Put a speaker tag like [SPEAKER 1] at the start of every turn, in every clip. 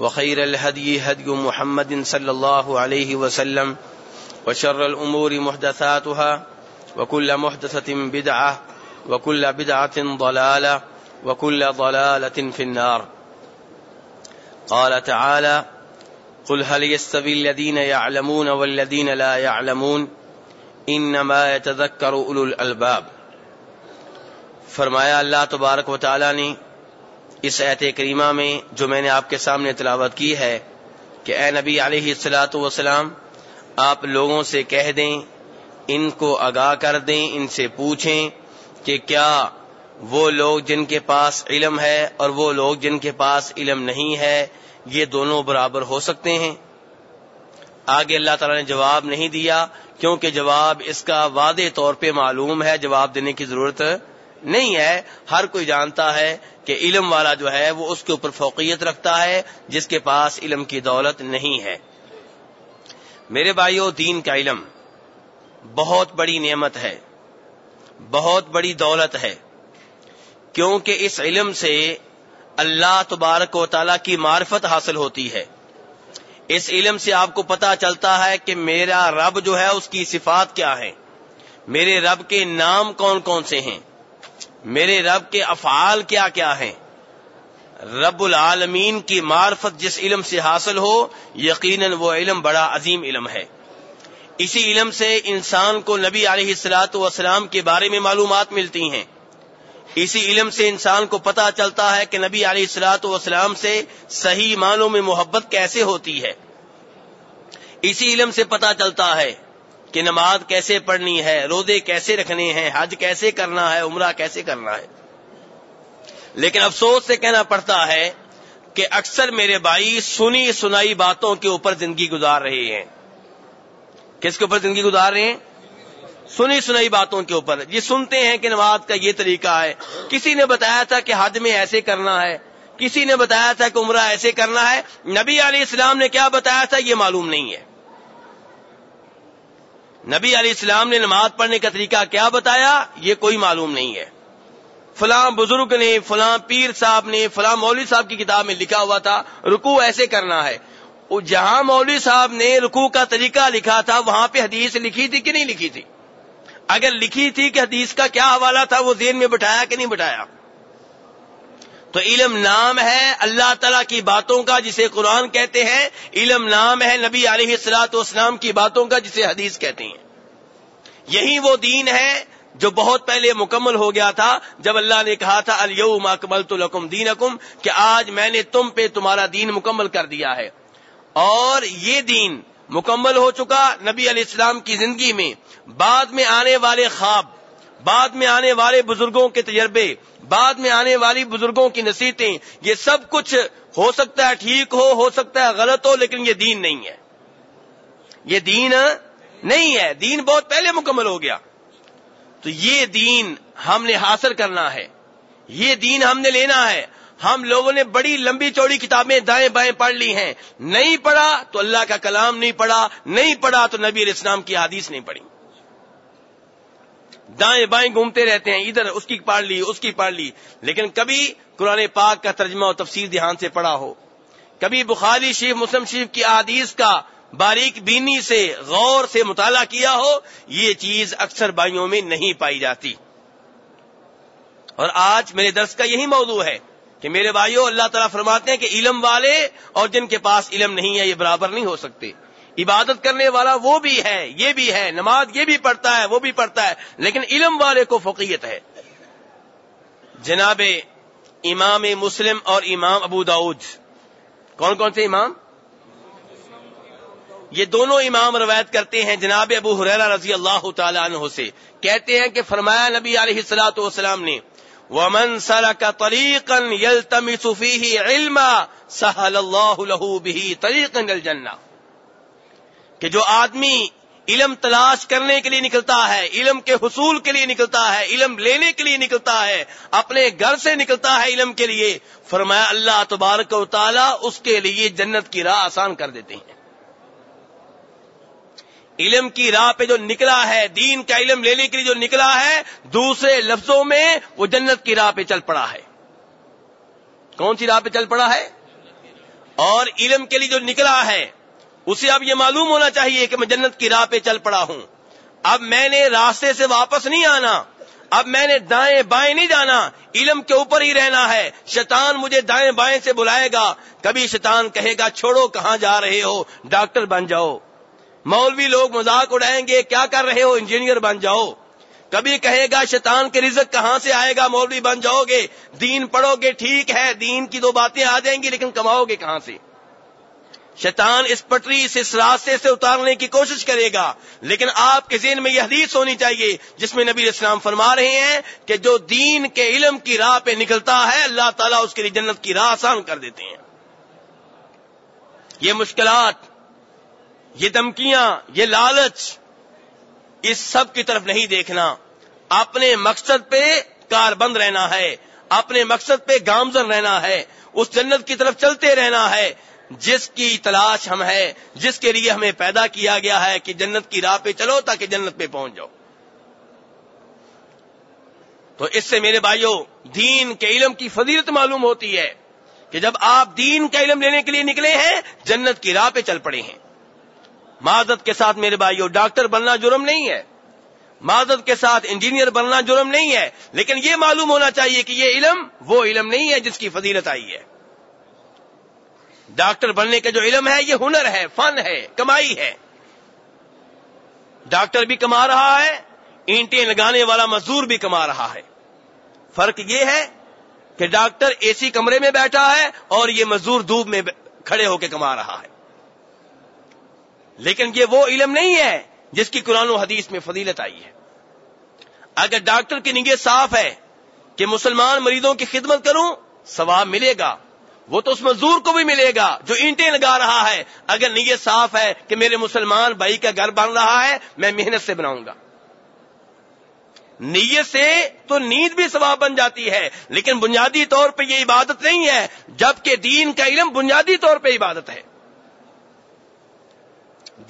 [SPEAKER 1] وخير الهدي هدي محمد صلى الله عليه وسلم وشر الأمور محدثاتها وكل محدثة بدعة وكل بدعة ضلالة وكل ضلالة في النار. قال تعالى قل هل يستوي الذين يعلمون والذين لا يعلمون؟ انما يتذكر اولو الالباب فرمایا اللہ تبارک و تعالی نے اس ایت کریمہ میں جو میں نے آپ کے سامنے تلاوت کی ہے کہ اے نبی علیہ السلاۃ وسلام آپ لوگوں سے کہہ دیں، ان کو آگاہ کر دیں، ان سے پوچھیں کہ کیا وہ لوگ جن کے پاس علم ہے اور وہ لوگ جن کے پاس علم نہیں ہے، یہ دونوں برابر ہو سکتے ہیں؟ آگے اللہ تعالیٰ نے جواب نہیں دیا، کیونکہ جواب اس کا واضح طور پہ معلوم ہے، جواب دینے کی ضرورت نہیں ہے، ہر کوئی جانتا ہے کہ علم والا جو ہے وہ اس کے اوپر فوقیت رکھتا ہے، جس کے پاس علم کی دولت نہیں ہے۔ میرے بھائیوں دین کا علم بہت بڑی نعمت ہے، بہت بڑی دولت ہے، کیونکہ اس علم سے اللہ تبارک و تعالی کی معرفت حاصل ہوتی ہے۔ اس علم سے آپ کو پتا چلتا ہے کہ میرا رب جو ہے اس کی صفات کیا ہے میرے رب کے نام کون کون سے ہیں۔ میرے رب کے افعال کیا کیا ہیں؟ رب العالمین کی معرفت جس علم سے حاصل ہو، یقیناً وہ علم بڑا عظیم علم ہے۔ اسی علم سے انسان کو نبی علیہ السلاۃ والسلام کے بارے میں معلومات ملتی ہیں۔ اسی علم سے انسان کو پتا چلتا ہے کہ نبی علیہ السلاۃ والسلام سے صحیح معنوں میں محبت کیسے ہوتی ہے۔ اسی علم سے پتا چلتا ہے کہ نماز کیسے پڑھنی ہے، روزے کیسے رکھنے ہیں، حج کیسے کرنا ہے، عمرہ کیسے کرنا ہے۔ لیکن افسوس سے کہنا پڑتا ہے کہ اکثر میرے بھائی سنی سنائی باتوں کے اوپر زندگی گزار رہے ہیں۔ کس کے اوپر زندگی گزار رہے ہیں؟ سنی سنائی باتوں کے اوپر۔ یہ سنتے ہیں کہ نماز کا یہ طریقہ ہے۔ کسی نے بتایا تھا کہ حج میں ایسے کرنا ہے۔ کسی نے بتایا تھا کہ عمرہ ایسے کرنا ہے۔ نبی علیہ السلام نے کیا بتایا تھا یہ معلوم نہیں ہے۔ نبی علیہ السلام نے نماز پڑھنے کا طریقہ کیا بتایا؟ یہ کوئی معلوم نہیں ہے۔ فلاں بزرگ نے، فلاں پیر صاحب نے، فلاں مولوی صاحب کی کتاب میں لکھا ہوا تھا رکو ایسے کرنا ہے۔ جہاں مولوی صاحب نے رکو کا طریقہ لکھا تھا، وہاں پہ حدیث لکھی تھی کہ نہیں لکھی تھی؟ اگر لکھی تھی کہ حدیث کا کیا حوالہ تھا، وہ ذہن میں بٹھایا کہ نہیں بٹھایا؟ تو علم نام ہے اللہ تعالی کی باتوں کا جسے قرآن کہتے ہیں، علم نام ہے نبی علیہ السلاط اسلام کی باتوں کا جسے حدیث کہتے ہیں۔ یہی وہ دین ہے جو بہت پہلے مکمل ہو گیا تھا، جب اللہ نے کہا تھا الم اکمل تو لکم دین کہ آج میں نے تم پہ تمہارا دین مکمل کر دیا ہے۔ اور یہ دین مکمل ہو چکا نبی علیہ السلام کی زندگی میں۔ بعد میں آنے والے خواب بعد میں آنے والے بزرگوں کے تجربے، بعد میں آنے والی بزرگوں کی نصیحتیں، یہ سب کچھ ہو سکتا ہے، ٹھیک ہو ہو سکتا ہے، غلط ہو، لیکن یہ دین نہیں ہے۔ یہ دین نہیں ہے۔ دین بہت پہلے مکمل ہو گیا۔ تو یہ دین ہم نے حاصل کرنا ہے۔ یہ دین ہم نے لینا ہے۔ ہم لوگوں نے بڑی لمبی چوڑی کتابیں دائیں بائیں پڑھ لی ہیں۔ نہیں پڑھا تو اللہ کا کلام نہیں پڑھا نہیں پڑھا تو نبی علیہ السلام کی حدیث نہیں پڑھی۔ دائیں بائیں گھومتے رہتے ہیں، ادھر اس کی پڑھ لی، اس کی پڑھ لی۔ لیکن کبھی قرآن پاک کا ترجمہ اور تفسیر دھیان سے پڑھا ہو۔ کبھی بخاری شریف، مسلم شریف کی حدیث کا باریک بینی سے غور سے مطالعہ کیا ہو، یہ چیز اکثر بھائیوں میں نہیں پائی جاتی۔ اور آج میرے درس کا یہی موضوع ہے کہ میرے بھائیوں، اللہ تعالیٰ فرماتے ہیں کہ علم والے اور جن کے پاس علم نہیں ہے، یہ برابر نہیں ہو سکتے۔ عبادت کرنے والا وہ بھی ہے، یہ بھی ہے، نماز یہ بھی پڑھتا ہے، وہ بھی پڑھتا ہے، لیکن علم والے کو فقیت ہے۔ جناب امام مسلم اور امام ابو داؤد، کون کون سے امام؟ یہ دونوں امام روایت کرتے ہیں جناب ابو حریرہ رضی اللہ تعالی عنہ سے۔ کہتے ہیں کہ فرمایا نبی علیہ السلاۃ والسلام نے، ومن سلك طريقا يلتمس فيه علما سهل الله له به طريقا الجنہ کہ جو آدمی علم تلاش کرنے کے لیے نکلتا ہے، علم کے حصول کے لیے نکلتا ہے، علم لینے کے لیے نکلتا ہے، اپنے گھر سے نکلتا ہے علم کے لیے، فرمایا اللہ تبارک و تعالی اس کے لیے جنت کی راہ آسان کر دیتے ہیں۔ علم کی راہ پہ جو نکلا ہے، دین کا علم لینے کے لیے جو نکلا ہے، دوسرے لفظوں میں وہ جنت کی راہ پہ چل پڑا ہے۔ کون سی راہ پہ چل پڑا ہے؟ اور علم کے لیے جو نکلا ہے اسے اب یہ معلوم ہونا چاہیے کہ میں جنت کی راہ پہ چل پڑا ہوں۔ اب میں نے راستے سے واپس نہیں آنا۔ اب میں نے دائیں بائیں نہیں جانا۔ علم کے اوپر ہی رہنا ہے۔ شیطان مجھے دائیں بائیں سے بلائے گا۔ کبھی شیطان کہے گا، چھوڑو، کہاں جا رہے ہو؟ ڈاکٹر بن جاؤ۔ مولوی لوگ مذاق اڑائیں گے، کیا کر رہے ہو؟ انجینئر بن جاؤ۔ کبھی کہے گا، شیطان کے رزق کہاں سے آئے گا؟ مولوی بن جاؤ گے۔ دین پڑھو گے، ٹھیک ہے، دین کی دو باتیں آ جائیں گی، لیکن کماؤ گے کہاں سے؟ شیطان اس پٹری سے اس راستے سے اتارنے کی کوشش کرے گا۔ لیکن آپ کے ذہن میں یہ حدیث ہونی چاہیے، جس میں نبی اسلام فرما رہے ہیں کہ جو دین کے علم کی راہ پہ نکلتا ہے، اللہ تعالیٰ اس کے لیے جنت کی راہ آسان کر دیتے ہیں۔ یہ مشکلات، یہ دمکیاں یہ لالچ، اس سب کی طرف نہیں دیکھنا۔ اپنے مقصد پہ کار بند رہنا ہے، اپنے مقصد پہ گامزن رہنا ہے، اس جنت کی طرف چلتے رہنا ہے۔ جس کی تلاش ہم ہے، جس کے لیے ہمیں پیدا کیا گیا ہے کہ جنت کی راہ پہ چلو تاکہ جنت پہ پہنچ جاؤ۔ تو اس سے میرے بھائیوں دین کے علم کی فضیلت معلوم ہوتی ہے کہ جب آپ دین کا علم لینے کے لیے نکلے ہیں، جنت کی راہ پہ چل پڑے ہیں۔ معذت کے ساتھ میرے بھائیوں ڈاکٹر بننا جرم نہیں ہے۔ معذت کے ساتھ انجینئر بننا جرم نہیں ہے۔ لیکن یہ معلوم ہونا چاہیے کہ یہ علم، وہ علم نہیں ہے جس کی فضیلت آئی ہے۔ ڈاکٹر بننے کا جو علم ہے، یہ ہنر ہے، فن ہے، کمائی ہے۔ ڈاکٹر بھی کما رہا ہے، اینٹیں لگانے والا مزدور بھی کما رہا ہے۔ فرق یہ ہے کہ ڈاکٹر اے سی کمرے میں بیٹھا ہے اور یہ مزدور دھوپ میں کھڑے ہو کے کما رہا ہے۔ لیکن یہ وہ علم نہیں ہے جس کی قرآن و حدیث میں فضیلت آئی ہے۔ اگر ڈاکٹر کی نیت صاف ہے کہ مسلمان مریضوں کی خدمت کروں، ثواب ملے گا۔ وہ تو اس مزدور کو بھی ملے گا جو اینٹیں لگا رہا ہے۔ اگر نیت صاف ہے کہ میرے مسلمان بھائی کا گھر بن رہا ہے، میں محنت سے بناؤں گا۔ نیت سے تو نیند بھی ثواب بن جاتی ہے، لیکن بنیادی طور پہ یہ عبادت نہیں ہے، جبکہ دین کا علم بنیادی طور پہ عبادت ہے۔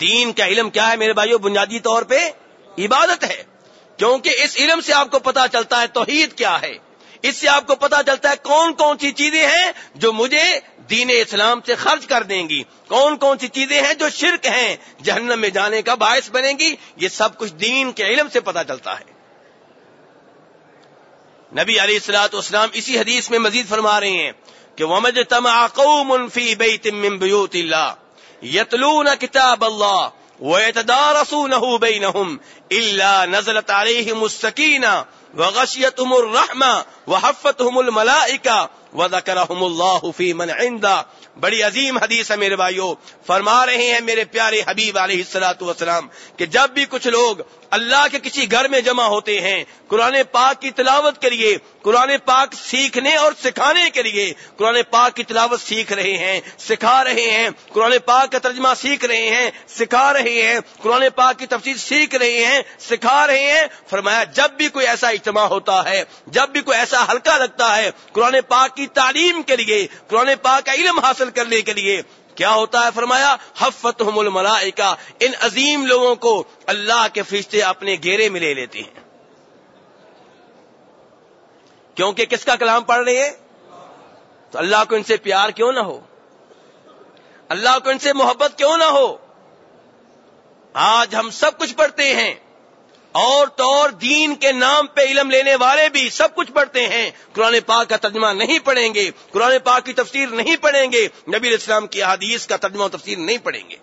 [SPEAKER 1] دین کا علم کیا ہے میرے بھائیو؟ بنیادی طور پہ عبادت ہے۔ کیونکہ اس علم سے آپ کو پتا چلتا ہے توحید کیا ہے۔ اس سے آپ کو پتا چلتا ہے کون کون سی چیزیں ہیں جو مجھے دین اسلام سے خرچ کر دیں گی۔ کون کون سی چیزیں ہیں جو شرک ہیں۔ جہنم میں جانے کا باعث بنے گی۔ یہ سب کچھ دین کے علم سے پتا چلتا ہے۔ نبی علیہ السلاط اسلام اسی حدیث میں مزید فرما رہے ہیں کہ ومج تم قوم فی بیت من بیوت اللہ یتلون کتاب اللہ ويتدارسونه بينهم إلا نزلت عليهم السكينة وغشیتهم الرحمہ وحفتهم الملائکہ الملائكة وذكرهم الله في من عنده بڑی عظیم حدیث ہے میرے بھائیوں فرما رہے ہیں میرے پیارے حبیب علیہ السلاۃ والسلام کہ جب بھی کچھ لوگ اللہ کے کسی گھر میں جمع ہوتے ہیں، قرآن پاک کی تلاوت کے لیے، قرآن پاک سیکھنے اور سکھانے کے لیے قرآن پاک کی تلاوت سیکھ رہے ہیں، سکھا رہے ہیں، قرآن پاک کا ترجمہ سیکھ رہے ہیں، سکھا رہے ہیں، قرآن پاک کی تفصیل سیکھ رہے ہیں، سکھا رہے ہیں۔ فرمایا جب بھی کوئی ایسا اجتماع ہوتا ہے، جب بھی کوئی ایسا ہلکا لگتا ہے، قرآن پاک کی تعلیم کے لیے، قرآن پاک کا علم حاصل کرنے کے لیے۔ کیا ہوتا ہے؟ فرمایا حفت الملائکہ، ان عظیم لوگوں کو اللہ کے فرشتے اپنے گھیرے میں لے لیتے ہیں۔ کیونکہ کس کا کلام پڑھ رہے ہیں؟ تو اللہ کو ان سے پیار کیوں نہ ہو؟ اللہ کو ان سے محبت کیوں نہ ہو؟ آج ہم سب کچھ پڑھتے ہیں۔ اور تو اور دین کے نام پہ علم لینے والے بھی سب کچھ پڑھتے ہیں۔ قرآن پاک کا ترجمہ نہیں پڑھیں گے۔ قرآن پاک کی تفسیر نہیں پڑھیں گے۔ نبی اسلام کی حدیث کا ترجمہ و تفسیر نہیں پڑھیں گے۔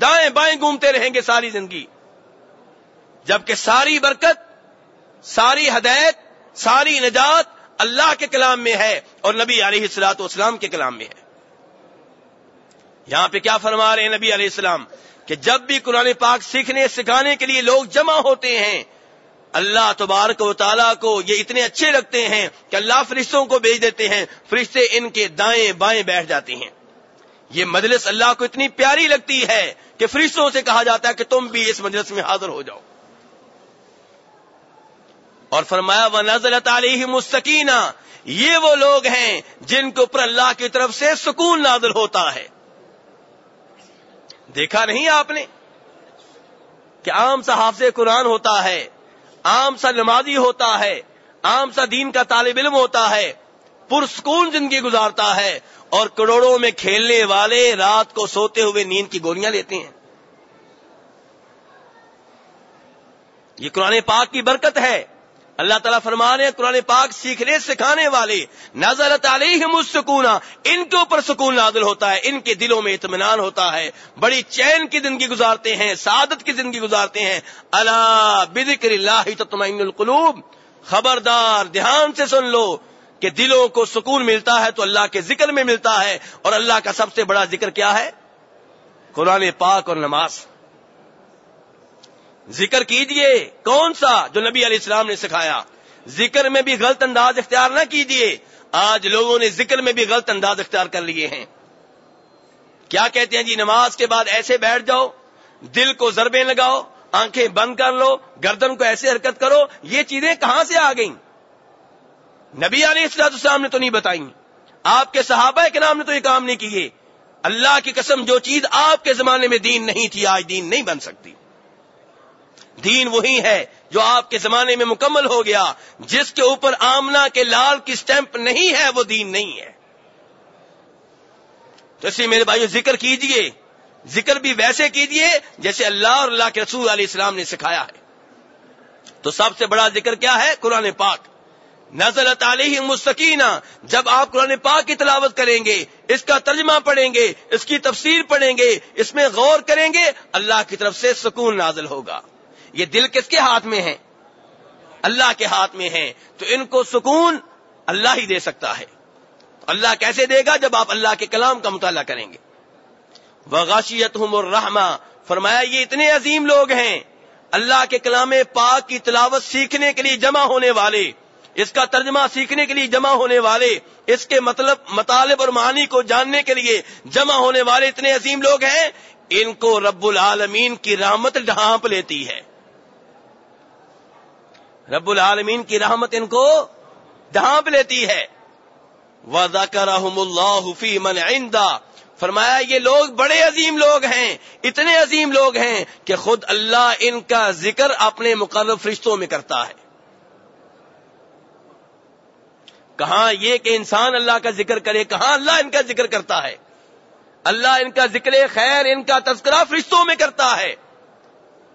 [SPEAKER 1] دائیں بائیں گھومتے رہیں گے ساری زندگی۔ جبکہ ساری برکت، ساری ہدایت، ساری نجات اللہ کے کلام میں ہے اور نبی علیہ السلاط اسلام کے کلام میں ہے۔ یہاں پہ کیا فرما رہے ہیں نبی علیہ السلام؟ کہ جب بھی قرآن پاک سیکھنے سکھانے کے لیے لوگ جمع ہوتے ہیں، اللہ تبارک و تعالیٰ کو یہ اتنے اچھے لگتے ہیں کہ اللہ فرشتوں کو بھیج دیتے ہیں، فرشتے ان کے دائیں بائیں بیٹھ جاتے ہیں۔ یہ مجلس اللہ کو اتنی پیاری لگتی ہے کہ فرشتوں سے کہا جاتا ہے کہ تم بھی اس مجلس میں حاضر ہو جاؤ۔ اور فرمایا و نزل تعلیم مستقینہ یہ وہ لوگ ہیں جن کے اوپر اللہ کی طرف سے سکون نازل ہوتا ہے۔ دیکھا نہیں آپ نے کہ عام سا حافظ قرآن ہوتا ہے، عام سا نمازی ہوتا ہے، عام سا دین کا طالب علم ہوتا ہے، پرسکون زندگی گزارتا ہے اور کروڑوں میں کھیلنے والے رات کو سوتے ہوئے نیند کی گولیاں لیتے ہیں۔ یہ قرآن پاک کی برکت ہے۔ اللہ تعالیٰ فرما رہے ہیں، قرآن پاک سیکھنے، سکھانے والے۔ نظر علیہم السکون ان کے اوپر سکون نازل ہوتا ہے، ان کے دلوں میں اطمینان ہوتا ہے۔ بڑی چین کی زندگی گزارتے ہیں، سعادت کی زندگی گزارتے ہیں۔ اللہ بذکر اللہ تطمئن القلوب۔ خبردار، دھیان سے سن لو کہ دلوں کو سکون ملتا ہے تو اللہ کے ذکر میں ملتا ہے۔ اور اللہ کا سب سے بڑا ذکر کیا ہے؟ قرآن پاک اور نماز۔ ذکر کیجیے کون سا جو نبی علیہ السلام نے سکھایا؟ ذکر میں بھی غلط انداز اختیار نہ کیجیے۔ آج لوگوں نے ذکر میں بھی غلط انداز اختیار کر لیے ہیں۔ کیا کہتے ہیں جی؟ نماز کے بعد ایسے بیٹھ جاؤ، دل کو ضربیں لگاؤ، آنکھیں بند کر لو، گردن کو ایسے حرکت کرو، یہ چیزیں کہاں سے آ گئیں؟ نبی علیہ السلاط السلام نے تو نہیں بتائی۔ آپ کے صحابہ کے نام نے تو یہ کام نہیں کیے۔ اللہ کی قسم جو چیز آپ کے زمانے میں دین نہیں تھی، آج دین نہیں بن سکتی۔ دین وہی ہے جو آپ کے زمانے میں مکمل ہو گیا۔ جس کے اوپر آمنا کے لال کی سٹیمپ نہیں ہے، وہ دین نہیں ہے۔ تو اس لیے میرے بھائیو، ذکر کیجیے۔ ذکر بھی ویسے کیجیے جیسے اللہ اور اللہ کے رسول علیہ السلام نے سکھایا ہے۔ تو سب سے بڑا ذکر کیا ہے؟ قرآن پاک۔ نزل علیہ مستقینہ جب آپ قرآن پاک کی تلاوت کریں گے، اس کا ترجمہ پڑھیں گے، اس کی تفسیر پڑھیں گے، اس میں غور کریں گے، اللہ کی طرف سے سکون نازل ہوگا۔ یہ دل کس کے ہاتھ میں ہے؟ اللہ کے ہاتھ میں ہے۔ تو ان کو سکون اللہ ہی دے سکتا ہے۔ اللہ کیسے دے گا؟ جب آپ اللہ کے کلام کا مطالعہ کریں گے۔ وغاشیت الرحمہ فرمایا، یہ اتنے عظیم لوگ ہیں۔ اللہ کے کلام پاک کی تلاوت سیکھنے کے لیے جمع ہونے والے۔ اس کا ترجمہ سیکھنے کے لیے جمع ہونے والے۔ اس کے مطلب مطالب اور معنی کو جاننے کے لیے جمع ہونے والے اتنے عظیم لوگ ہیں۔ ان کو رب العالمین کی رحمت ڈھانپ لیتی ہے۔ رب العالمین کی رحمت ان کو ڈھانپ لیتی ہے۔ اللہ فی من فرمایا، یہ لوگ بڑے عظیم لوگ ہیں، اتنے عظیم لوگ ہیں کہ خود اللہ ان کا ذکر اپنے مقرر فرشتوں میں کرتا ہے۔ کہاں یہ کہ انسان اللہ کا ذکر کرے، کہاں اللہ ان کا ذکر کرتا ہے؟ اللہ ان کا ذکر خیر، ان کا تذکرہ فرشتوں میں کرتا ہے۔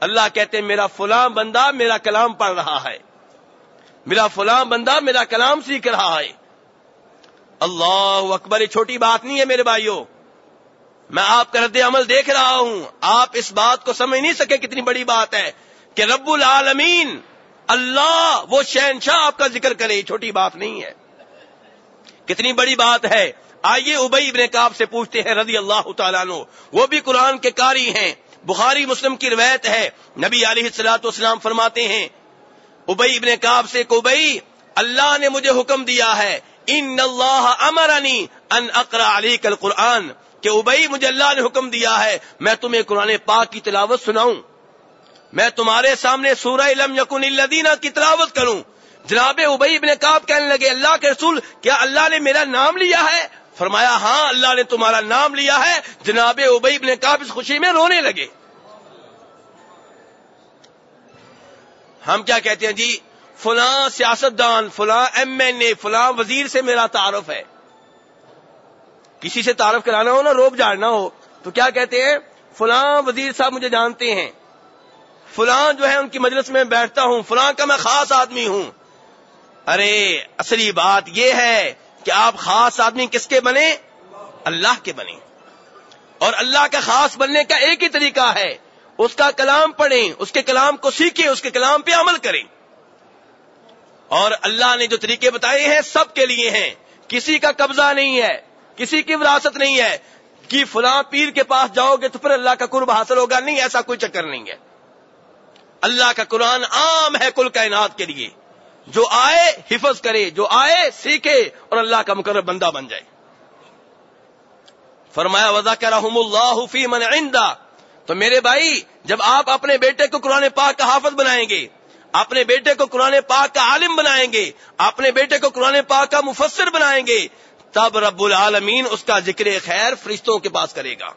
[SPEAKER 1] اللہ کہتے ہیں، میرا فلاں بندہ میرا کلام پڑھ رہا ہے۔ میرا فلاں بندہ میرا کلام سیکھ رہا ہے۔ اللہ اکبر، یہ چھوٹی بات نہیں ہے میرے بھائیوں میں آپ کا رد عمل دیکھ رہا ہوں۔ آپ اس بات کو سمجھ نہیں سکے کتنی بڑی بات ہے کہ رب العالمین اللہ وہ شہنشاہ آپ کا ذکر کرے، یہ چھوٹی بات نہیں ہے۔ کتنی بڑی بات ہے۔ آئیے ابئی ابن کاب سے پوچھتے ہیں رضی اللہ تعالیٰ نو وہ بھی قرآن کے کاری ہیں۔ بخاری مسلم کی روایت ہے۔ نبی علیہ السلاۃ والسلام فرماتے ہیں ابئی ابن کاب سے ابئی اللہ نے مجھے حکم دیا ہے، ان اللہ امرانی ان اقرا علی کل قرآن کہ ابئی مجھے اللہ نے حکم دیا ہے، میں تمہیں قرآن پاک کی تلاوت سناؤں۔ میں تمہارے سامنے سورہ لم یقن الدینہ کی تلاوت کروں۔ جناب ابئی ابن کاب کہنے لگے، اللہ کے رسول، کیا اللہ نے میرا نام لیا ہے؟ فرمایا ہاں اللہ نے تمہارا نام لیا ہے۔ جناب ابئی ابن کاب اس خوشی میں رونے لگے۔ ہم کیا کہتے ہیں جی؟ فلاں سیاست دان فلاں ایم این اے، فلاں وزیر سے میرا تعارف ہے۔ کسی سے تعارف کرانا ہو نا، روب جاڑنا ہو، تو کیا کہتے ہیں؟ فلاں وزیر صاحب مجھے جانتے ہیں۔ فلاں جو ہے، ان کی مجلس میں بیٹھتا ہوں۔ فلاں کا میں خاص آدمی ہوں۔ ارے، اصلی بات یہ ہے کہ آپ خاص آدمی کس کے بنے؟ اللہ کے بنے۔ اور اللہ کا خاص بننے کا ایک ہی طریقہ ہے، اس کا کلام پڑھیں، اس کے کلام کو سیکھیں، اس کے کلام پہ عمل کریں۔ اور اللہ نے جو طریقے بتائے ہیں، سب کے لیے ہیں۔ کسی کا قبضہ نہیں ہے، کسی کی وراثت نہیں ہے۔ کہ فلاں پیر کے پاس جاؤ گے تو پھر اللہ کا قرب حاصل ہوگا۔ نہیں، ایسا کوئی چکر نہیں ہے۔ اللہ کا قرآن عام ہے کل کائنات کے لیے۔ جو آئے حفظ کرے، جو آئے سیکھے اور اللہ کا مقرر بندہ بن جائے۔ فرمایا وضا کر اللہ فی من عندہ تو میرے بھائی، جب آپ اپنے بیٹے کو قرآن پاک کا حافظ بنائیں گے، اپنے بیٹے کو قرآن پاک کا عالم بنائیں گے، اپنے بیٹے کو قرآن پاک کا مفسر بنائیں گے، تب رب العالمین اس کا ذکر خیر فرشتوں کے پاس کرے گا۔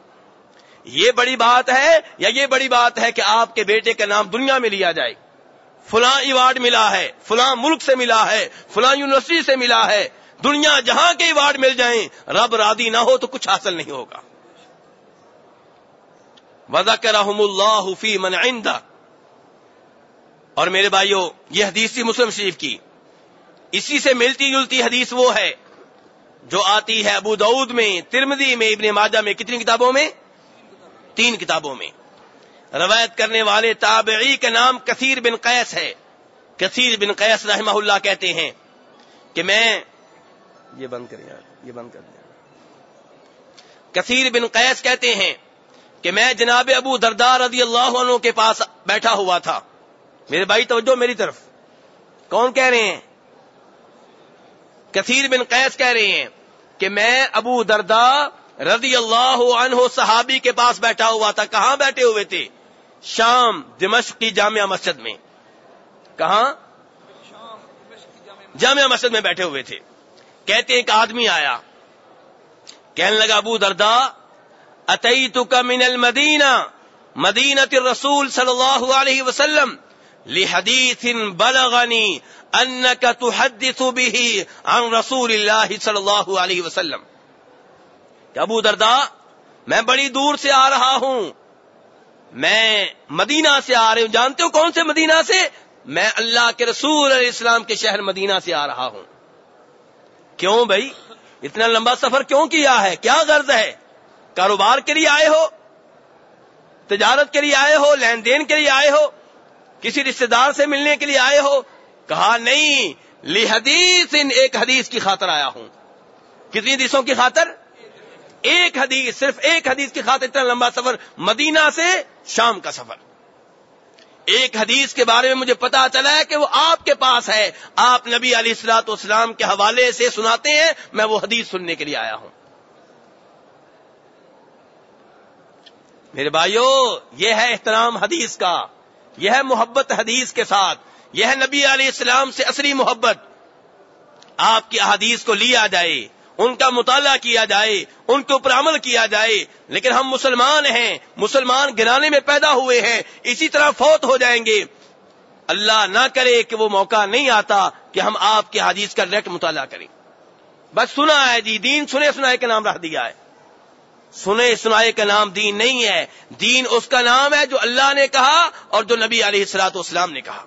[SPEAKER 1] یہ بڑی بات ہے یا یہ بڑی بات ہے کہ آپ کے بیٹے کا نام دنیا میں لیا جائے۔ فلاں ایوارڈ ملا ہے، فلاں ملک سے ملا ہے، فلاں یونیورسٹی سے ملا ہے، دنیا جہاں کے ایوارڈ مل جائیں، رب رادی نہ ہو تو کچھ حاصل نہیں ہوگا۔ وزا اللہ فی من عندہ اور میرے بھائیوں یہ حدیث تھی مسلم شریف کی۔ اسی سے ملتی جلتی حدیث وہ ہے، جو آتی ہے ابو دعود میں ترمدی میں، ابن ماجہ میں، کتنی کتابوں میں؟ تین کتابوں میں۔ روایت کرنے والے تابعی کا نام کثیر بن قیس ہے۔ کثیر بن قیس رحمہ اللہ کہتے ہیں کہ میں یہ بند کریں یہ بند کر دیں۔ کثیر بن قیس کہتے ہیں کہ میں جناب ابو دردار رضی اللہ عنہ کے پاس بیٹھا ہوا تھا۔ میرے بھائی، توجہ میری طرف۔ کون کہہ رہے ہیں؟ کثیر بن قیس کہہ رہے ہیں کہ میں ابو دردا رضی اللہ عنہ صحابی کے پاس بیٹھا ہوا تھا۔ کہاں بیٹھے ہوئے تھے؟ شام دمشق کی جامعہ مسجد میں۔ کہاں؟ جامعہ مسجد میں بیٹھے ہوئے تھے۔ کہتے ایک آدمی آیا۔ کہنے لگا، ابو دردا اتئی من المدینہ مدینت رسول صلی اللہ علیہ وسلم، لحدیث بلغنی انك تحدث به عن رسول اللہ صلی اللہ علیہ وسلم۔ کہ ابو دردا میں بڑی دور سے آ رہا ہوں۔ میں مدینہ سے آ رہا ہوں۔ جانتے ہو کون سے مدینہ سے؟ میں اللہ کے رسول علیہ السلام کے شہر مدینہ سے آ رہا ہوں۔ کیوں بھائی؟ اتنا لمبا سفر کیوں کیا ہے؟ کیا غرض ہے؟ کاروبار کے لیے آئے ہو؟ تجارت کے لیے آئے ہو؟ لین دین کے لیے آئے ہو؟ کسی رشتے دار سے ملنے کے لیے آئے ہو؟ کہا نہیں لی حدیث ایک حدیث کی خاطر آیا ہوں۔ کتنی حدیثوں کی خاطر؟ ایک حدیث، صرف ایک حدیث کی خاطر اتنا لمبا سفر مدینہ سے شام کا سفر۔ ایک حدیث کے بارے میں مجھے پتا چلا ہے کہ وہ آپ کے پاس ہے۔ آپ نبی علی السلاط اسلام کے حوالے سے سناتے ہیں، میں وہ حدیث سننے کے لیے آیا ہوں۔ میرے بھائیوں یہ ہے احترام حدیث کا۔ یہ ہے محبت حدیث کے ساتھ۔ یہ ہے نبی علیہ السلام سے اصلی محبت۔ آپ کی احادیث کو لیا جائے۔ ان کا مطالعہ کیا جائے، ان کے اوپر عمل کیا جائے، لیکن ہم مسلمان ہیں، مسلمان گرانے میں پیدا ہوئے ہیں، اسی طرح فوت ہو جائیں گے۔ اللہ نہ کرے کہ وہ موقع نہیں آتا کہ ہم آپ کی حدیث کا ڈائریکٹ مطالعہ کریں۔ بس سنا ہے جی دین سنے سنائے کا نام رکھ دیا ہے۔ سنے سنائے کا نام دین نہیں ہے۔ دین اس کا نام ہے جو اللہ نے کہا اور جو نبی علیہ السلاط اسلام نے کہا۔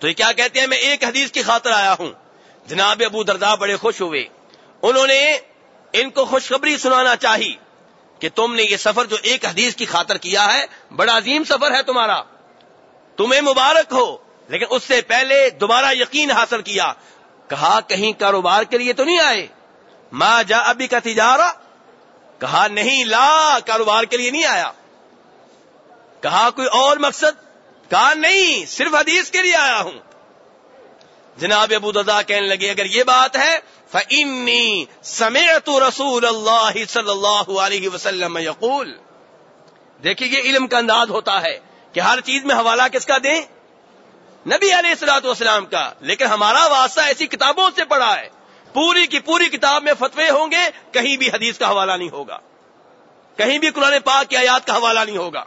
[SPEAKER 1] تو یہ کیا کہتے ہیں؟ میں ایک حدیث کی خاطر آیا ہوں۔ جناب ابو دردا بڑے خوش ہوئے۔ انہوں نے ان کو خوشخبری سنانا چاہی کہ تم نے یہ سفر جو ایک حدیث کی خاطر کیا ہے، بڑا عظیم سفر ہے تمہارا۔ تمہیں مبارک ہو، لیکن اس سے پہلے دوبارہ یقین حاصل کیا۔ کہا، کہیں کاروبار کے لیے تو نہیں آئے۔ ماں جا ابھی کا تجارہ۔ کہا، نہیں، لا، کاروبار کے لیے نہیں آیا۔ کہا، کوئی اور مقصد؟ کہا، نہیں، صرف حدیث کے لیے آیا ہوں۔ جناب ابو ددا کہنے لگے، اگر یہ بات ہے فنی سمیت رسول اللہ صلی اللہ علیہ وسلم یقول دیکھیے، یہ علم کا انداز ہوتا ہے کہ ہر چیز میں حوالہ کس کا دیں؟ نبی علیہ السلاۃ والسلام کا۔ لیکن ہمارا واسطہ ایسی کتابوں سے پڑا ہے۔ پوری کی پوری کتاب میں فتوے ہوں گے، کہیں بھی حدیث کا حوالہ نہیں ہوگا۔ کہیں بھی قرآن پاک کی آیات کا حوالہ نہیں ہوگا۔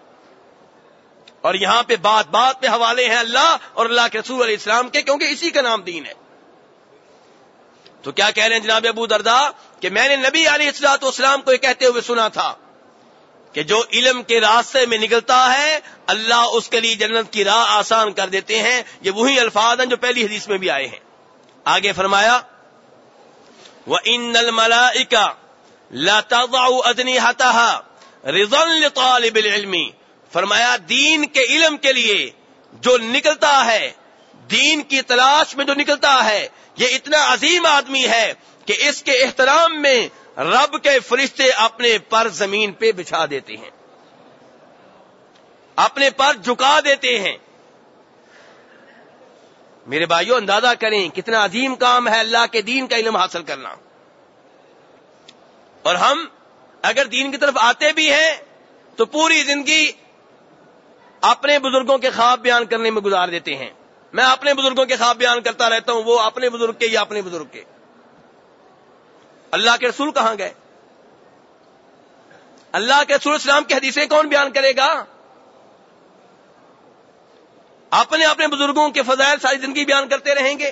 [SPEAKER 1] اور یہاں پہ بات بات پہ حوالے ہیں اللہ اور اللہ کے رسول علیہ السلام کے، کیونکہ اسی کا نام دین ہے۔ تو کیا کہہ رہے ہیں جناب ابو دردا کہ میں نے نبی علیہ السلاط اسلام کو یہ کہتے ہوئے سنا تھا کہ جو علم کے راستے میں نکلتا ہے، اللہ اس کے لیے جنت کی راہ آسان کر دیتے ہیں۔ یہ وہی الفاظ ہیں جو پہلی حدیث میں بھی آئے ہیں۔ آگے فرمایا وہ ان الملا ادنی ہتا رضن طالب العلمی فرمایا، دین کے علم کے لیے جو نکلتا ہے، دین کی تلاش میں جو نکلتا ہے، یہ اتنا عظیم آدمی ہے کہ اس کے احترام میں رب کے فرشتے اپنے پر زمین پہ بچھا دیتے ہیں۔ اپنے پر جھکا دیتے ہیں۔ میرے بھائیوں اندازہ کریں کتنا عظیم کام ہے اللہ کے دین کا علم حاصل کرنا۔ اور ہم اگر دین کی طرف آتے بھی ہیں، تو پوری زندگی اپنے بزرگوں کے خواب بیان کرنے میں گزار دیتے ہیں۔ میں اپنے بزرگوں کے خواب بیان کرتا رہتا ہوں، وہ اپنے بزرگ کے یا اپنے بزرگ کے۔ اللہ کے رسول کہاں گئے؟ اللہ کے رسول اسلام کی حدیثیں کون بیان کرے گا؟ اپنے اپنے بزرگوں کے فضائل ساری زندگی بیان کرتے رہیں گے۔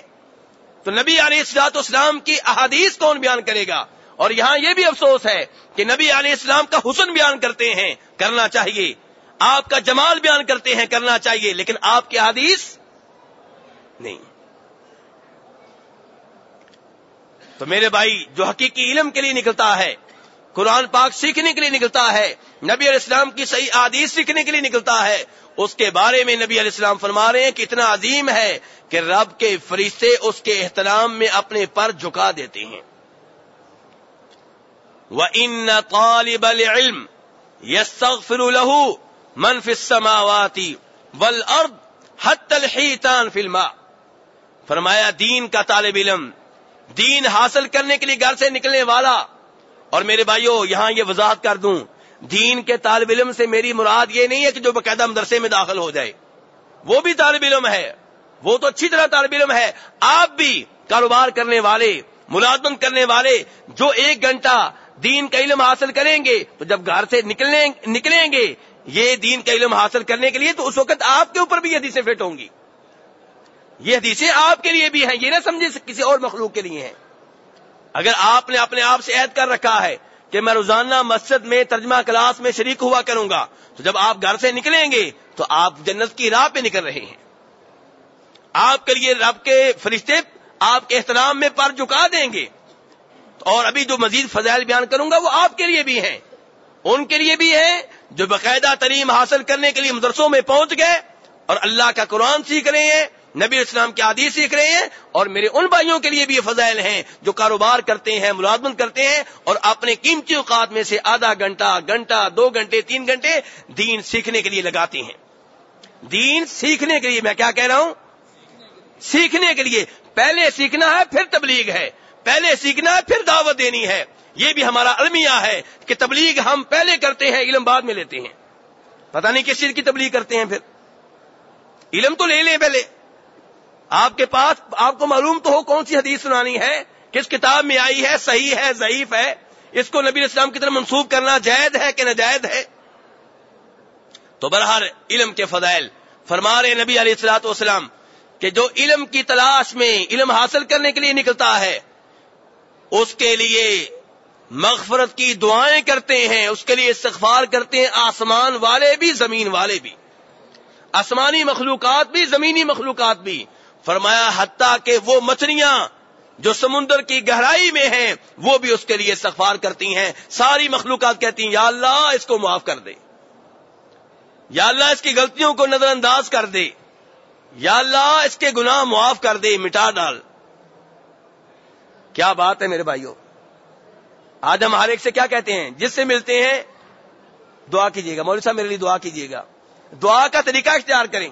[SPEAKER 1] تو نبی علیہ السلاط اسلام کی احادیث کون بیان کرے گا؟ اور یہاں یہ بھی افسوس ہے کہ نبی علیہ السلام کا حسن بیان کرتے ہیں، کرنا چاہیے۔ آپ کا جمال بیان کرتے ہیں، کرنا چاہیے، لیکن آپ کی حدیث نہیں۔ تو میرے بھائی، جو حقیقی علم کے لیے نکلتا ہے، قرآن پاک سیکھنے کے لیے نکلتا ہے، نبی علیہ السلام کی صحیح عادیث سیکھنے کے لیے نکلتا ہے، اس کے بارے میں نبی علیہ السلام فرما رہے ہیں کہ اتنا عظیم ہے کہ رب کے فرشتے اس کے احترام میں اپنے پر جھکا دیتے ہیں۔ وہ ان طالب العلم یس له من في السماوات والارض حتى الحيتان في الماء۔ فرمایا، دین کا طالب علم، دین حاصل کرنے کے لیے گھر سے نکلنے والا، اور میرے بھائیوں یہاں یہ وضاحت کر دوں، دین کے طالب علم سے میری مراد یہ نہیں ہے کہ جو باقاعدہ مدرسے میں داخل ہو جائے۔ وہ بھی طالب علم ہے، وہ تو اچھی طرح طالب علم ہے۔ آپ بھی کاروبار کرنے والے، ملازمت کرنے والے، جو ایک گھنٹہ دین کا علم حاصل کریں گے، تو جب گھر سے نکلیں گے یہ دین کا علم حاصل کرنے کے لیے تو اس وقت آپ کے اوپر بھی حدیثیں فٹ ہوں گی۔ یہ حدیثیں آپ کے لیے بھی ہیں، یہ نہ سمجھے کسی اور مخلوق کے لیے ہیں۔ اگر آپ نے اپنے آپ سے عید کر رکھا ہے کہ میں روزانہ مسجد میں ترجمہ کلاس میں شریک ہوا کروں گا، تو جب آپ گھر سے نکلیں گے تو آپ جنت کی راہ پہ نکل رہے ہیں۔ آپ کے لیے رب کے فرشتے آپ کے احترام میں پر جھکا دیں گے۔ اور ابھی جو مزید فضائل بیان کروں گا وہ آپ کے لیے بھی ہیں۔ ان کے لیے بھی ہیں جو باقاعدہ تعلیم حاصل کرنے کے لیے مدرسوں میں پہنچ گئے اور اللہ کا قرآن سیکھ رہے ہیں، نبی اسلام کی عادی سیکھ رہے ہیں اور میرے ان بھائیوں کے لیے بھی یہ فضائل ہیں جو کاروبار کرتے ہیں، ملازمت کرتے ہیں اور اپنے قیمتی اوقات میں سے آدھا گھنٹہ گھنٹہ، دو گھنٹے، تین گھنٹے دین سیکھنے کے لیے لگاتے ہیں۔ دین سیکھنے کے لیے میں کیا کہہ رہا ہوں؟ سیکھنے کے لیے۔ پہلے سیکھنا ہے، پھر تبلیغ ہے۔ پہلے سیکھنا ہے پھر دعوت دینی ہے۔ یہ بھی ہمارا المیہ ہے کہ تبلیغ ہم پہلے کرتے ہیں، علم بعد میں لیتے ہیں۔ پتہ نہیں کس چیز کی تبلیغ کرتے ہیں پھر۔ علم تو لے لیں پہلے۔ آپ کے پاس، آپ کو معلوم تو ہو کون سی حدیث سنانی ہے، کس کتاب میں آئی ہے، صحیح ہے، ضعیف ہے۔ اس کو نبی اسلام کی طرف منسوخ کرنا جائد ہے کہ ناجائد ہے؟ تو برہر علم کے فضائل۔ فرما رہے نبی علیہ السلاط والسلام کہ جو علم کی تلاش میں، علم حاصل کرنے کے لیے نکلتا ہے اس کے لیے مغفرت کی دعائیں کرتے ہیں، اس کے لیے استغفار کرتے ہیں، آسمان والے بھی، زمین والے بھی، آسمانی مخلوقات بھی، زمینی مخلوقات بھی۔ فرمایا، حتیٰ کہ وہ مچھلیاں جو سمندر کی گہرائی میں ہیں، وہ بھی اس کے لیے استغفار کرتی ہیں۔ ساری مخلوقات کہتی ہیں، یا اللہ، اس کو معاف کر دے۔ یا اللہ، اس کی غلطیوں کو نظر انداز کر دے۔ یا اللہ، اس کے گناہ معاف کر دے، مٹا ڈال۔ کیا بات ہے میرے بھائیوں آج ہم ہر ایک سے کیا کہتے ہیں؟ جس سے ملتے ہیں، دعا کیجیے گا۔ مولوی صاحب میرے لیے دعا کیجیے گا۔ دعا کا طریقہ اختیار کریں۔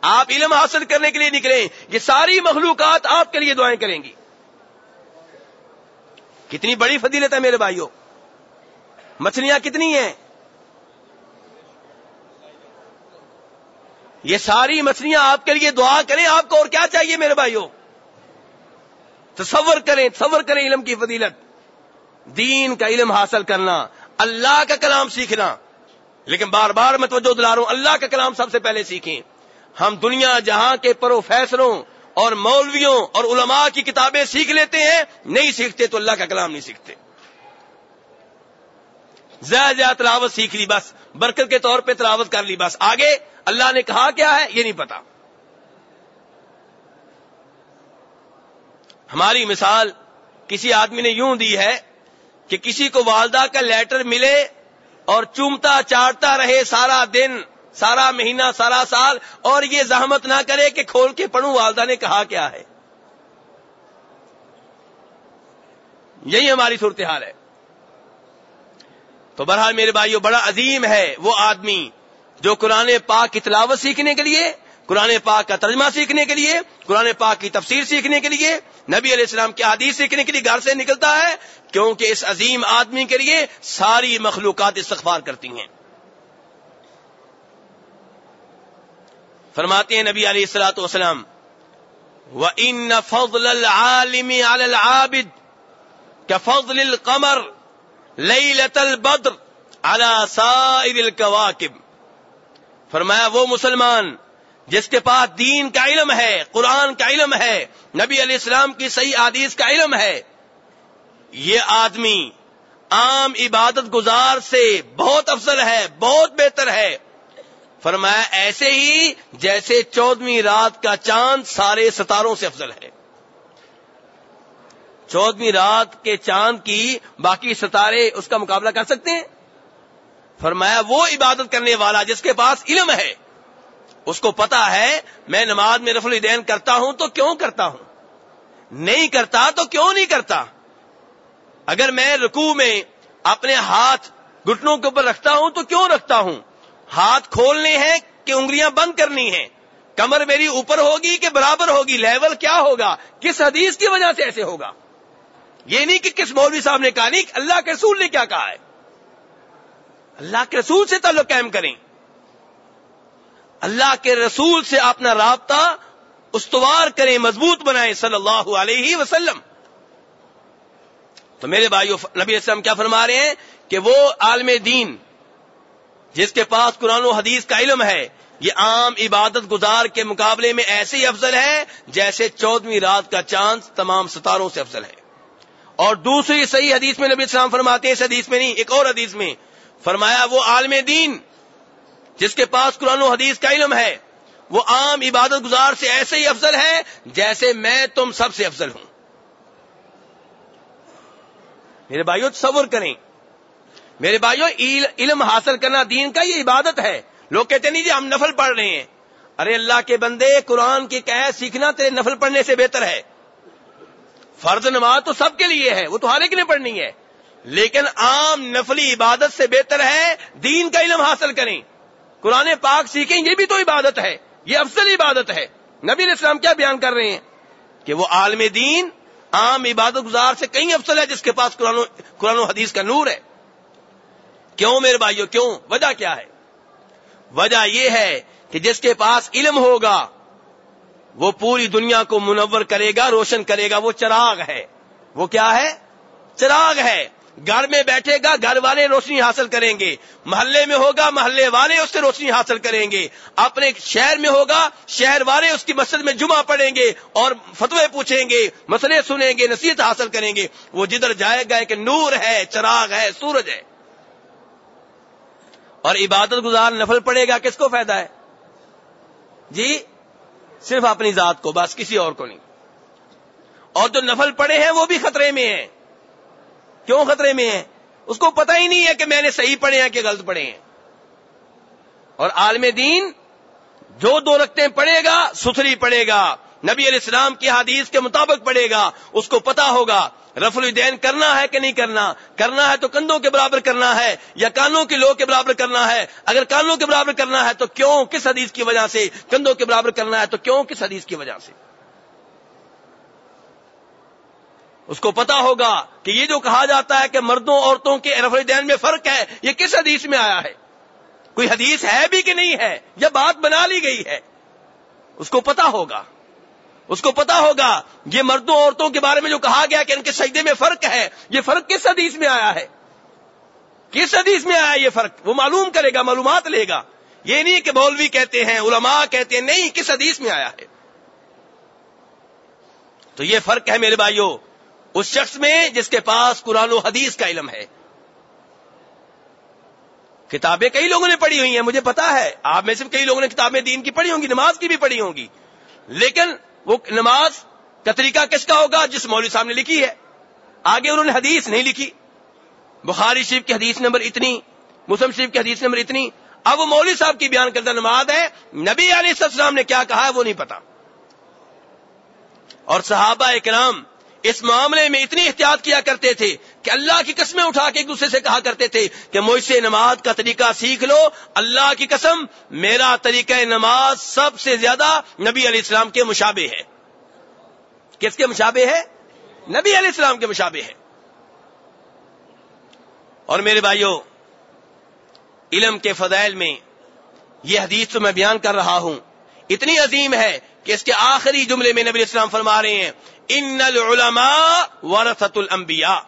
[SPEAKER 1] آپ علم حاصل کرنے کے لیے نکلیں۔ یہ ساری مخلوقات آپ کے لیے دعائیں کریں گی۔ کتنی بڑی فضیلت ہے میرے بھائیوں مچھلیاں کتنی ہیں؟ یہ ساری مچھلیاں آپ کے لیے دعا کریں۔ آپ کو اور کیا چاہیے میرے بھائیوں تصور کریں تصور کریں علم کی فضیلت۔ دین کا علم حاصل کرنا، اللہ کا کلام سیکھنا۔ لیکن بار بار میں توجہ دلا رہا ہوں، اللہ کا کلام سب سے پہلے سیکھیں۔ ہم دنیا جہاں کے پروفیسروں اور مولویوں اور علماء کی کتابیں سیکھ لیتے ہیں، نہیں سیکھتے تو اللہ کا کلام نہیں سیکھتے۔ زیادہ زیادہ تلاوت سیکھ لی بس، برکت کے طور پہ تلاوت کر لی بس۔ آگے اللہ نے کہا کیا ہے، یہ نہیں پتا۔ ہماری مثال کسی آدمی نے یوں دی ہے کہ کسی کو والدہ کا لیٹر ملے اور چومتا چاٹتا رہے سارا دن، سارا مہینہ، سارا سال اور یہ زحمت نہ کرے کہ کھول کے پڑھوں والدہ نے کہا کیا ہے۔ یہی ہماری صورتحال ہے۔ تو بہرحال میرے بھائیو، بڑا عظیم ہے وہ آدمی جو قرآن پاک کی تلاوت سیکھنے کے لیے قرآن پاک کا ترجمہ سیکھنے کے لیے، قرآن پاک کی تفسیر سیکھنے کے لیے، نبی علیہ السلام کی حدیث سیکھنے کے لیے گھر سے نکلتا ہے، کیونکہ اس عظیم آدمی کے لیے ساری مخلوقات استغفار کرتی ہیں۔ فرماتے ہیں نبی علیہ السلاۃ وسلام و ان فضل العالم على العابد، كفضل القمر، ليلة البدر على سائر الكواكب۔ فرمایا، وہ مسلمان جس کے پاس دین کا علم ہے، قرآن کا علم ہے، نبی علیہ السلام کی صحیح عادیث کا علم ہے، یہ آدمی عام عبادت گزار سے بہت افضل ہے، بہت بہتر ہے۔ فرمایا، ایسے ہی جیسے چودویں رات کا چاند سارے ستاروں سے افضل ہے۔ چودویں رات کے چاند کی باقی ستارے اس کا مقابلہ کر سکتے ہیں؟ فرمایا، وہ عبادت کرنے والا جس کے پاس علم ہے اس کو پتا ہے میں نماز میں رف الدین کرتا ہوں تو کیوں کرتا ہوں؟ نہیں کرتا تو کیوں نہیں کرتا؟ اگر میں رکوع میں اپنے ہاتھ گٹنوں کے اوپر رکھتا ہوں تو کیوں رکھتا ہوں؟ ہاتھ کھولنے ہیں کہ انگلیاں بند کرنی ہیں؟ کمر میری اوپر ہوگی کہ برابر ہوگی؟ لیول کیا ہوگا؟ کس حدیث کی وجہ سے ایسے ہوگا؟ یہ نہیں کہ کس مولوی صاحب نے کہا، نہیں، اللہ کے رسول نے کیا کہا ہے؟ اللہ کے رسول سے تعلق قائم کریں۔ اللہ کے رسول سے اپنا رابطہ استوار کریں، مضبوط بنائیں، صلی اللہ علیہ وسلم۔ تو میرے بھائیو، نبی اسلام کیا فرما رہے ہیں کہ وہ عالم دین، جس کے پاس قرآن و حدیث کا علم ہے، یہ عام عبادت گزار کے مقابلے میں ایسے ہی افضل ہے جیسے چودویں رات کا چاند تمام ستاروں سے افضل ہے۔ اور دوسری صحیح حدیث میں نبی اسلام فرماتے ہیں، اس حدیث میں نہیں، ایک اور حدیث میں فرمایا، وہ عالم دین جس کے پاس قرآن و حدیث کا علم ہے، وہ عام عبادت گزار سے ایسے ہی افضل ہے جیسے میں تم سب سے افضل ہوں۔ میرے بھائیوں تصور کریں۔ میرے بھائیوں علم حاصل کرنا دین کا یہ عبادت ہے۔ لوگ کہتے نہیں جی ہم نفل پڑھ رہے ہیں۔ ارے اللہ کے بندے، قرآن کی کہ سیکھنا تیرے نفل پڑھنے سے بہتر ہے۔ فرض نماز تو سب کے لیے ہے، وہ تو ہر ایک نے پڑھنی ہے۔ لیکن عام نفلی عبادت سے بہتر ہے دین کا علم حاصل کریں۔ قرآن پاک سیکھیں، یہ بھی تو عبادت ہے، یہ افضل عبادت ہے۔ نبی علیہ السلام کیا بیان کر رہے ہیں؟ کہ وہ عالم دین، عام عبادت گزار سے کہیں افضل ہے جس کے پاس قرآن و حدیث کا نور ہے۔ کیوں میرے بھائیو؟ کیوں؟ وجہ کیا ہے؟ وجہ یہ ہے کہ جس کے پاس علم ہوگا، وہ پوری دنیا کو منور کرے گا، روشن کرے گا، وہ چراغ ہے۔ وہ کیا ہے؟ چراغ ہے۔ گھر میں بیٹھے گا، گھر والے روشنی حاصل کریں گے۔ محلے میں ہوگا، محلے والے اس سے روشنی حاصل کریں گے۔ اپنے شہر میں ہوگا، شہر والے اس کی مسجد میں جمعہ پڑھیں گے اور فتوے پوچھیں گے، مسئلے سنیں گے، نصیحت حاصل کریں گے۔ وہ جدھر جائے گا کہ نور ہے، چراغ ہے، سورج ہے۔ اور عبادت گزار نفل پڑے گا، کس کو فائدہ ہے؟ جی صرف اپنی ذات کو، بس کسی اور کو نہیں۔ اور جو نفل پڑے ہیں، وہ بھی خطرے میں ہیں۔ کیوں خطرے میں ہیں؟ اس کو پتہ ہی نہیں ہے کہ میں نے صحیح پڑھے ہیں کہ غلط پڑھے ہیں۔ اور عالم دین جو دو رکھتے پڑھے گا، ستھری پڑھے گا۔ نبی علیہ السلام کی حدیث کے مطابق پڑھے گا۔ اس کو پتا ہوگا رف الدین کرنا ہے کہ نہیں کرنا۔ کرنا ہے تو کندھوں کے برابر کرنا ہے یا کانوں کے لو کے برابر کرنا ہے۔ اگر کانوں کے برابر کرنا ہے تو کیوں، کس حدیث کی وجہ سے کندھوں کے برابر کرنا ہے تو کیوں، کس حدیث کی وجہ سے؟ اس کو پتا ہوگا کہ یہ جو کہا جاتا ہے کہ مردوں عورتوں کے رف الدین میں فرق ہے، یہ کس حدیث میں آیا ہے؟ کوئی حدیث ہے بھی کہ نہیں ہے؟ یا بات بنا لی گئی ہے؟ اس کو پتا ہوگا۔ اس کو پتا ہوگا، یہ مردوں عورتوں کے بارے میں جو کہا گیا کہ ان کے سجدے میں فرق ہے، یہ فرق کس حدیث میں آیا ہے؟ کس حدیث میں آیا یہ فرق؟ وہ معلوم کرے گا، معلومات لے گا۔ یہ نہیں کہ مولوی کہتے ہیں، علماء کہتے ہیں، نہیں، کس حدیث میں آیا ہے؟ تو یہ فرق ہے میرے بھائیوں اس شخص میں جس کے پاس قرآن و حدیث کا علم ہے۔ کتابیں کئی لوگوں نے پڑھی ہوئی ہیں، مجھے پتا ہے۔ آپ میں سے کئی لوگوں نے کتابیں دین کی پڑھی ہوں گی، نماز کی بھی پڑھی ہوں گی۔ لیکن وہ نماز کا طریقہ کس کا ہوگا جس مولوی صاحب نے لکھی ہے؟ آگے انہوں نے حدیث نہیں لکھی۔ بخاری شریف کی حدیث نمبر اتنی، مسلم شریف کی حدیث نمبر اتنی۔ اب وہ مولوی صاحب کی بیان کردہ نماز ہے۔ نبی علیہ السلام نے کیا کہا ہے وہ نہیں پتا۔ اور صحابہ اکرام اس معاملے میں اتنی احتیاط کیا کرتے تھے کہ اللہ کی قسمیں اٹھا کے ایک دوسرے سے کہا کرتے تھے کہ مجھ سے نماز کا طریقہ سیکھ لو، اللہ کی قسم میرا طریقہ نماز سب سے زیادہ نبی علیہ السلام کے مشابے ہے۔ کس کے مشابے ہے؟ نبی علیہ السلام کے مشابے ہے۔ اور میرے بھائیوں علم کے فضائل میں یہ حدیث تو میں بیان کر رہا ہوں۔ اتنی عظیم ہے کہ اس کے آخری جملے میں نبی اسلام فرما رہے ہیں ان العلماء ورثت الانبیاء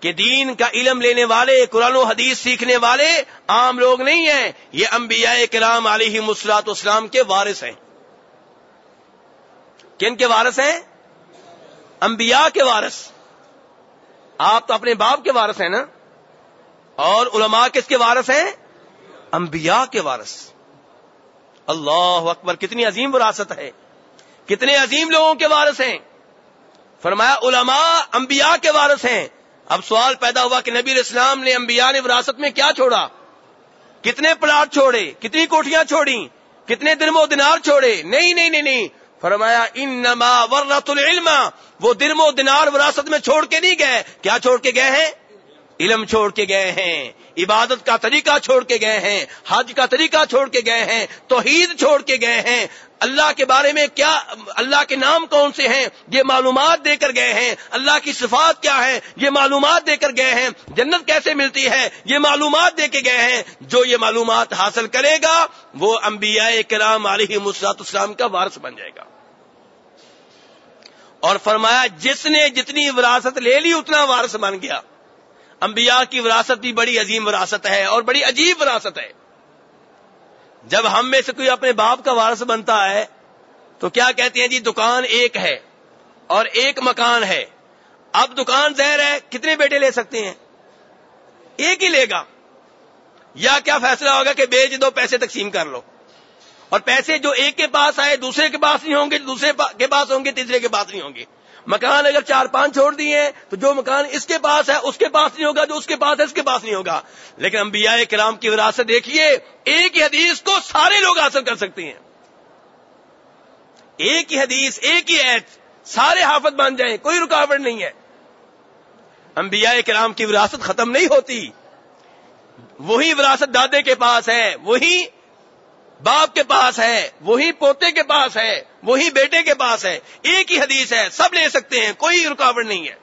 [SPEAKER 1] کہ دین کا علم لینے والے، قرآن و حدیث سیکھنے والے عام لوگ نہیں ہیں۔ یہ انبیاء کرام علیہ مسلاط اسلام کے وارث ہیں۔ کن کے وارث ہیں؟ انبیاء کے وارث۔ آپ تو اپنے باپ کے وارث ہیں نا؟ اور علماء کس کے وارث ہیں؟ انبیاء کے وارث۔ اللہ اکبر، کتنی عظیم وراثت ہے۔ کتنے عظیم لوگوں کے وارث ہیں۔ فرمایا، علماء، انبیاء کے وارث ہیں۔ اب سوال پیدا ہوا کہ نبی اسلام نے انبیاء نے وراثت میں کیا چھوڑا؟ کتنے پلاٹ چھوڑے؟ کتنی کوٹیاں چھوڑی کتنے دن و دینار چھوڑے؟ نہیں نہیں نہیں نہیں۔ فرمایا ان نما ورت العلم۔ وہ دن و دینار وراثت میں چھوڑ کے نہیں گئے۔ کیا چھوڑ کے گئے ہیں؟ علم چھوڑ کے گئے ہیں۔ عبادت کا طریقہ چھوڑ کے گئے ہیں۔ حج کا طریقہ چھوڑ کے گئے ہیں۔ توحید چھوڑ کے گئے ہیں۔ اللہ کے بارے میں کیا، اللہ کے نام کون سے ہیں؟ یہ معلومات دے کر گئے ہیں۔ اللہ کی صفات کیا ہے یہ معلومات دے کر گئے ہیں۔ جنت کیسے ملتی ہے؟ یہ معلومات دے کے گئے ہیں۔ جو یہ معلومات حاصل کرے گا، وہ انبیاء کرام علیہ مسلاط اسلام کا وارث بن جائے گا۔ اور فرمایا، جس نے جتنی وراثت لے لی، اتنا وارث بن گیا۔ انبیاء کی وراثت بھی بڑی عظیم وراثت ہے اور بڑی عجیب وراثت ہے۔ جب ہم میں سے کوئی اپنے باپ کا وارث بنتا ہے تو کیا کہتے ہیں جی؟ دکان ایک ہے اور ایک مکان ہے۔ اب دکان زہر ہے، کتنے بیٹے لے سکتے ہیں؟ ایک ہی لے گا۔ یا کیا فیصلہ ہوگا کہ بیچ دو، پیسے تقسیم کر لو۔ اور پیسے جو ایک کے پاس آئے، دوسرے کے پاس نہیں ہوں گے، دوسرے کے پاس ہوں گے، تیسرے کے پاس نہیں ہوں گے۔ مکان اگر چار پانچ چھوڑ دیے ہیں، تو جو مکان اس کے پاس ہے، اس کے پاس نہیں ہوگا، جو اس کے پاس ہے، اس کے پاس نہیں ہوگا۔ لیکن انبیاء کرام کی وراثت دیکھیے، ایک ہی حدیث کو سارے لوگ حاصل کر سکتے ہیں۔ ایک ہی حدیث، ایک ہی ایت، سارے حافظ بن جائیں، کوئی رکاوٹ نہیں ہے۔ انبیاء کرام کی وراثت ختم نہیں ہوتی۔ وہی وراثت دادے کے پاس ہے، وہی باپ کے پاس ہے، وہی پوتے کے پاس ہے، وہی بیٹے کے پاس ہے، ایک ہی حدیث ہے، سب لے سکتے ہیں، کوئی رکاوٹ نہیں ہے۔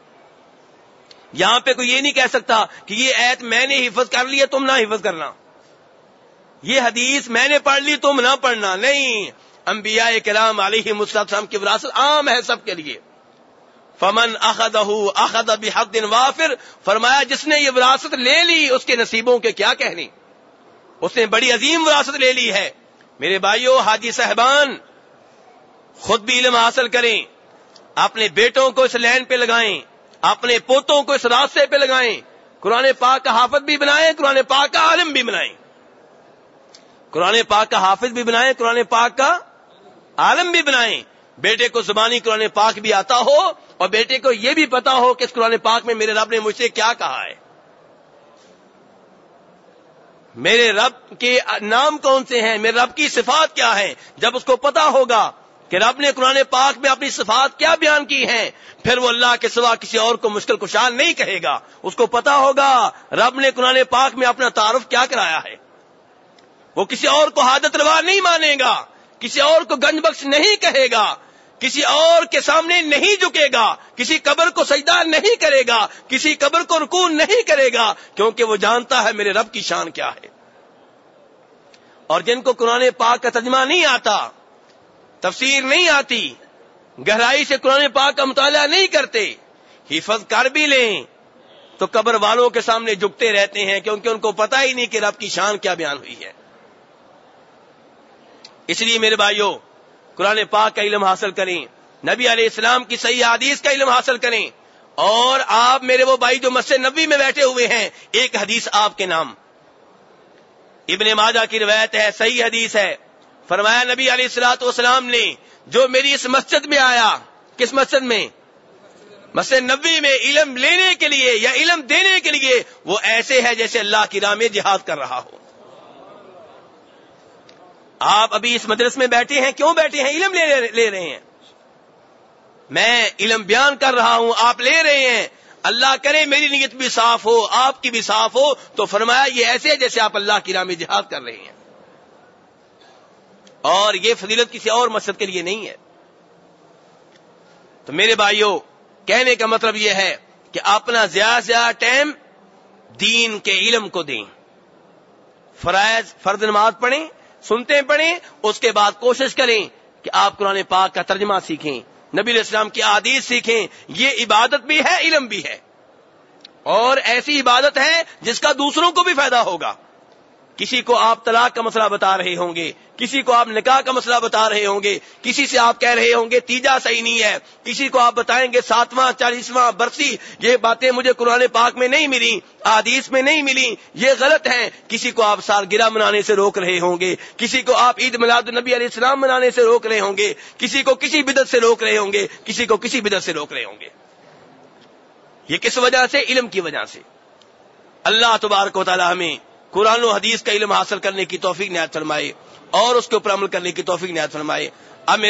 [SPEAKER 1] یہاں پہ کوئی یہ نہیں کہہ سکتا کہ یہ ایت میں نے حفظ کر لی ہے، تم نہ حفظ کرنا۔ یہ حدیث میں نے پڑھ لی، تم نہ پڑھنا۔ نہیں، انبیاء کلام علیہ مسلم کی وراثت عام ہے سب کے لیے۔ فمن اخد اخد حق دن وافر، فرمایا جس نے یہ وراثت لے لی، اس کے نصیبوں کے کیا کہنی اس نے بڑی عظیم وراثت لے لی ہے۔ میرے بھائیوں حاجی صاحبان، خود بھی علم حاصل کریں، اپنے بیٹوں کو اس لین پہ لگائیں، اپنے پوتوں کو اس راستے پہ لگائیں۔ قرآن پاک کا حافظ بھی بنائیں، قرآن پاک کا عالم بھی بنائیں۔ قرآن پاک کا حافظ بھی بنائیں، قرآن پاک کا عالم بھی بنائیں۔ بیٹے کو زبانی قرآن پاک بھی آتا ہو اور بیٹے کو یہ بھی پتا ہو کہ اس قرآن پاک میں میرے رب نے مجھ سے کیا کہا ہے۔ میرے رب کے نام کون سے ہیں؟ میرے رب کی صفات کیا ہے جب اس کو پتا ہوگا کہ رب نے قرآن پاک میں اپنی صفات کیا بیان کی ہیں، پھر وہ اللہ کے سوا کسی اور کو مشکل کشال نہیں کہے گا۔ اس کو پتا ہوگا رب نے قرآن پاک میں اپنا تعارف کیا کرایا ہے۔ وہ کسی اور کو حادت روا نہیں مانے گا، کسی اور کو گنج بخش نہیں کہے گا۔ کسی اور کے سامنے نہیں جھکے گا، کسی قبر کو سجدہ نہیں کرے گا، کسی قبر کو رکون نہیں کرے گا، کیونکہ وہ جانتا ہے میرے رب کی شان کیا ہے۔ اور جن کو قرآن پاک کا ترجمہ نہیں آتا، تفسیر نہیں آتی، گہرائی سے قرآن پاک کا مطالعہ نہیں کرتے، حفظ کر بھی لیں، تو قبر والوں کے سامنے جھکتے رہتے ہیں، کیونکہ ان کو پتا ہی نہیں کہ رب کی شان کیا بیان ہوئی ہے۔ اس لیے میرے بھائیوں قرآن پاک کا علم حاصل کریں۔ نبی علیہ السلام کی صحیح حدیث کا علم حاصل کریں۔ اور آپ میرے وہ بھائی جو مسجد نبی میں بیٹھے ہوئے ہیں، ایک حدیث آپ کے نام۔ ابن ماجہ کی روایت ہے، صحیح حدیث ہے۔ فرمایا نبی علیہ السلاۃ والسلام نے، جو میری اس مسجد میں آیا، کس مسجد میں؟ مسجد نبی میں علم لینے کے لیے یا علم دینے کے لیے، وہ ایسے ہے جیسے اللہ کی راہ میں جہاد کر رہا ہو۔ آپ ابھی اس مدرس میں بیٹھے ہیں، کیوں بیٹھے ہیں؟ علم لے رہے ہیں۔ میں علم بیان کر رہا ہوں، آپ لے رہے ہیں۔ اللہ کرے میری نیت بھی صاف ہو، آپ کی بھی صاف ہو۔ تو فرمایا، یہ ایسے جیسے آپ اللہ کی راہ میں جہاد کر رہے ہیں۔ اور یہ فضیلت کسی اور مقصد کے لیے نہیں ہے۔ تو میرے بھائیوں کہنے کا مطلب یہ ہے کہ اپنا زیادہ سے زیادہ ٹائم دین کے علم کو دیں۔ فرائض فرد نماز پڑھیں سنتے پڑھیں، اس کے بعد کوشش کریں کہ آپ قرآن پاک کا ترجمہ سیکھیں، نبی علیہ السلام کی عادیث سیکھیں، یہ عبادت بھی ہے، علم بھی ہے۔ اور ایسی عبادت ہے جس کا دوسروں کو بھی فائدہ ہوگا۔ کسی کو آپ طلاق کا مسئلہ بتا رہے ہوں گے، کسی کو آپ نکاح کا مسئلہ بتا رہے ہوں گے، کسی سے آپ کہہ رہے ہوں گے تیجا صحیح نہیں ہے، کسی کو آپ بتائیں گے ساتواں، چالیسواں، برسی، یہ باتیں مجھے قرآن پاک میں نہیں ملی آدیش میں نہیں ملی یہ غلط ہیں۔ کسی کو آپ سال گرا منانے سے روک رہے ہوں گے، کسی کو آپ عید میلاد النبی علیہ السلام منانے سے روک رہے ہوں گے، کسی کو کسی بدت سے روک رہے ہوں گے، کسی کو کسی بدت سے روک رہے ہوں گے۔ یہ کس وجہ سے؟ علم کی وجہ سے۔ اللہ تبارک و تعالیٰ ہمیں قرآن و حدیث کا علم حاصل کرنے کی توفیق نہایت فرمائے اور اس کے اوپر عمل کرنے کی توفیق نہایت فرمائے۔